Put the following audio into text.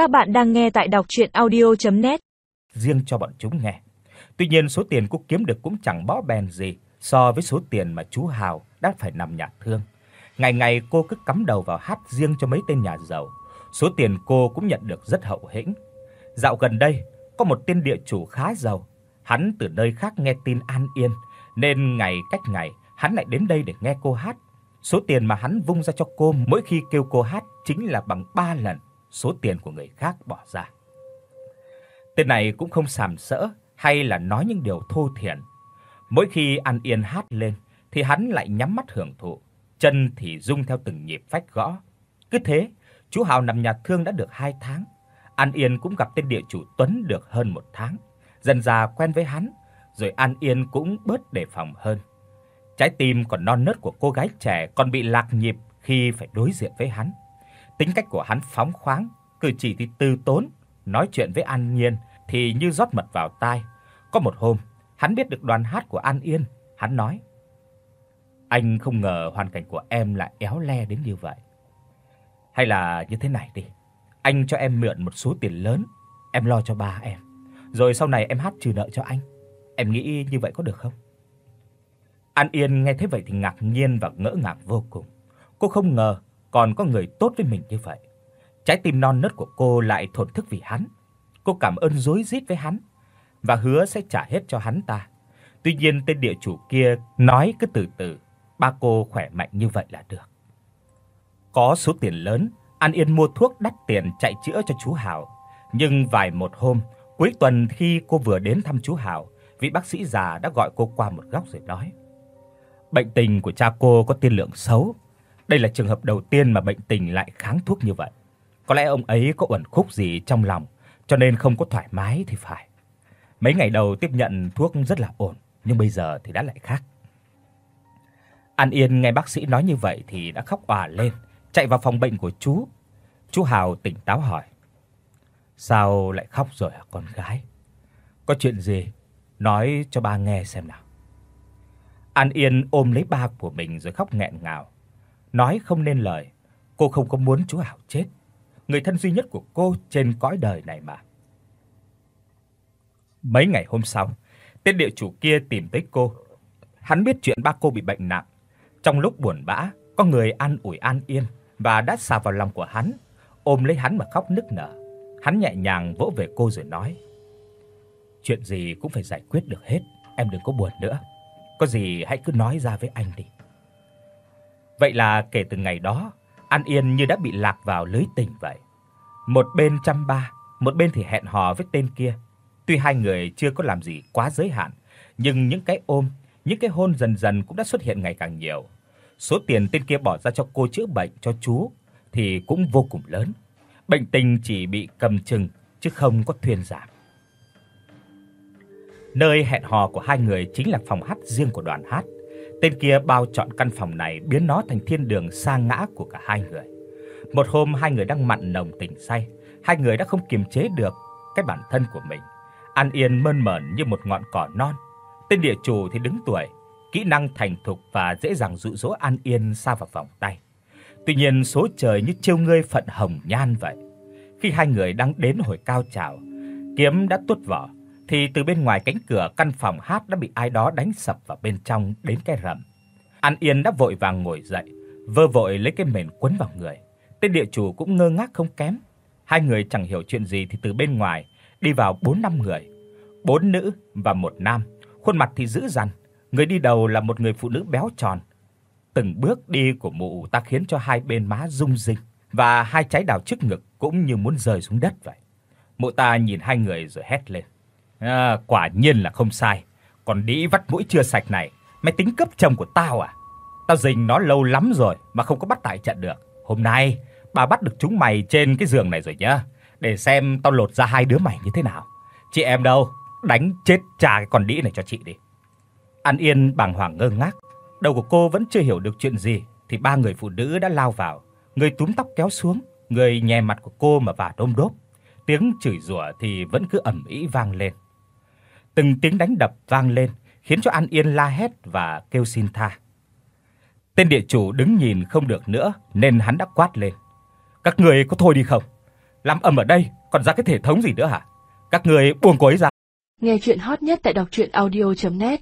Các bạn đang nghe tại đọc audio net riêng cho bọn chúng nghe. Tuy nhiên số tiền cô kiếm được cũng chẳng bó bèn gì so với số tiền mà chú Hào đã phải nằm nhà thương. Ngày ngày cô cứ cắm đầu vào hát riêng cho mấy tên nhà giàu. Số tiền cô cũng nhận được rất hậu hĩnh. Dạo gần đây, có một tên địa chủ khá giàu, hắn từ nơi khác nghe tin An Yên nên ngày cách ngày hắn lại đến đây để nghe cô hát. Số tiền mà hắn vung ra cho cô mỗi khi kêu cô hát chính là bằng 3 lần số tiền của người khác bỏ ra. Tên này cũng không sàm sỡ hay là nói những điều thô thiển. Mỗi khi An Yên hát lên thì hắn lại nhắm mắt hưởng thụ, chân thì rung theo từng nhịp phách gõ. Cứ thế, chú Hào nằm nhà thương đã được 2 tháng. An Yên cũng gặp tên địa chủ Tuấn được hơn 1 tháng. Dần dà quen với hắn, rồi An Yên cũng bớt đề phòng hơn. Trái tim còn non nớt của cô gái trẻ còn bị lạc nhịp khi phải đối diện với hắn. Tính cách của hắn phóng khoáng, cử chỉ thì từ tốn, nói chuyện với An Nhiên thì như rót mật vào tai. Có một hôm, hắn biết được đoàn hát của An Yên, hắn nói: "Anh không ngờ hoàn cảnh của em lại éo le đến như vậy. Hay là như thế này đi, anh cho em mượn một số tiền lớn, em lo cho ba em, rồi sau này em hát trừ nợ cho anh. Em nghĩ như vậy có được không?" An Yên nghe thế vậy thì ngạc nhiên và ngỡ ngàng vô cùng. Cô không ngờ còn có người tốt với mình như vậy. Trái tim non nớt của cô lại thổn thức vì hắn. Cô cảm ơn rối rít với hắn và hứa sẽ trả hết cho hắn ta. Tuy nhiên tên địa chủ kia nói cứ từ từ, ba cô khỏe mạnh như vậy là được. Có số tiền lớn, An Yên mua thuốc đắt tiền chạy chữa cho chú Hào, nhưng vài một hôm, cuối tuần khi cô vừa đến thăm chú Hào, vị bác sĩ già đã gọi cô qua một góc rồi nói: "Bệnh tình của cha cô có tiên lượng xấu, đây là trường hợp đầu tiên mà bệnh tình lại kháng thuốc như vậy. Có lẽ ông ấy có uẩn khúc gì trong lòng, cho nên không có thoải mái thì phải. Mấy ngày đầu tiếp nhận thuốc rất là ổn, nhưng bây giờ thì đã lại khác. An Yên nghe bác sĩ nói như vậy thì đã khóc òa lên, chạy vào phòng bệnh của chú. Chú Hào tỉnh táo hỏi: "Sao lại khóc rồi hả con gái? Có chuyện gì? Nói cho ba nghe xem nào." An Yên ôm lấy ba của mình rồi khóc nghẹn ngào nói không nên lời. Cô không có muốn chú Hảo chết, người thân duy nhất của cô trên cõi đời này mà. Mấy ngày hôm sau, tên địa chủ kia tìm tới cô. Hắn biết chuyện ba cô bị bệnh nặng. Trong lúc buồn bã, có người an ủi An Yên và đã xà vào lòng của hắn, ôm lấy hắn mà khóc nức nở. Hắn nhẹ nhàng vỗ về cô rồi nói: "Chuyện gì cũng phải giải quyết được hết, em đừng có buồn nữa. Có gì hãy cứ nói ra với anh đi." Vậy là kể từ ngày đó, An Yên như đã bị lạc vào lưới tình vậy. Một bên chăm ba, một bên thì hẹn hò với tên kia. Tuy hai người chưa có làm gì quá giới hạn, nhưng những cái ôm, những cái hôn dần dần cũng đã xuất hiện ngày càng nhiều. Số tiền tên kia bỏ ra cho cô chữa bệnh cho chú thì cũng vô cùng lớn. Bệnh tình chỉ bị cầm chừng chứ không có thuyên giảm. Nơi hẹn hò của hai người chính là phòng hát riêng của đoàn hát. Tên kia bao trọn căn phòng này biến nó thành thiên đường sa ngã của cả hai người. Một hôm hai người đang mặn nồng tình say, hai người đã không kiềm chế được cái bản thân của mình. An Yên mơn mởn như một ngọn cỏ non. Tên địa chủ thì đứng tuổi, kỹ năng thành thục và dễ dàng dụ dỗ An Yên sa vào vòng tay. Tuy nhiên số trời như trêu ngươi phận hồng nhan vậy. Khi hai người đang đến hồi cao trào, kiếm đã tuốt vỏ, thì từ bên ngoài cánh cửa căn phòng hát đã bị ai đó đánh sập vào bên trong đến cái rầm. An Yên đã vội vàng ngồi dậy, vơ vội lấy cái mền quấn vào người. Tên địa chủ cũng ngơ ngác không kém. Hai người chẳng hiểu chuyện gì thì từ bên ngoài đi vào bốn năm người, bốn nữ và một nam, khuôn mặt thì dữ dằn, người đi đầu là một người phụ nữ béo tròn. Từng bước đi của mụ ta khiến cho hai bên má rung rinh và hai trái đào trước ngực cũng như muốn rơi xuống đất vậy. Mụ ta nhìn hai người rồi hét lên. À, quả nhiên là không sai. Còn đĩ vắt mũi chưa sạch này, mày tính cướp chồng của tao à? Tao rình nó lâu lắm rồi mà không có bắt tại trận được. Hôm nay, bà bắt được chúng mày trên cái giường này rồi nhá. Để xem tao lột ra hai đứa mày như thế nào. Chị em đâu, đánh chết trà cái con đĩ này cho chị đi. An Yên bàng hoàng ngơ ngác, đầu của cô vẫn chưa hiểu được chuyện gì thì ba người phụ nữ đã lao vào, người túm tóc kéo xuống, người nhè mặt của cô mà vả đôm đốp. Tiếng chửi rủa thì vẫn cứ ầm ĩ vang lên. Từng tiếng đánh đập vang lên, khiến cho An Yên la hét và kêu xin tha. Tên địa chủ đứng nhìn không được nữa nên hắn đã quát lên. Các người có thôi đi không? làm ầm ở đây, còn ra cái thể thống gì nữa hả? Các người buông cô ấy ra. Nghe chuyện hot nhất tại đọc audio net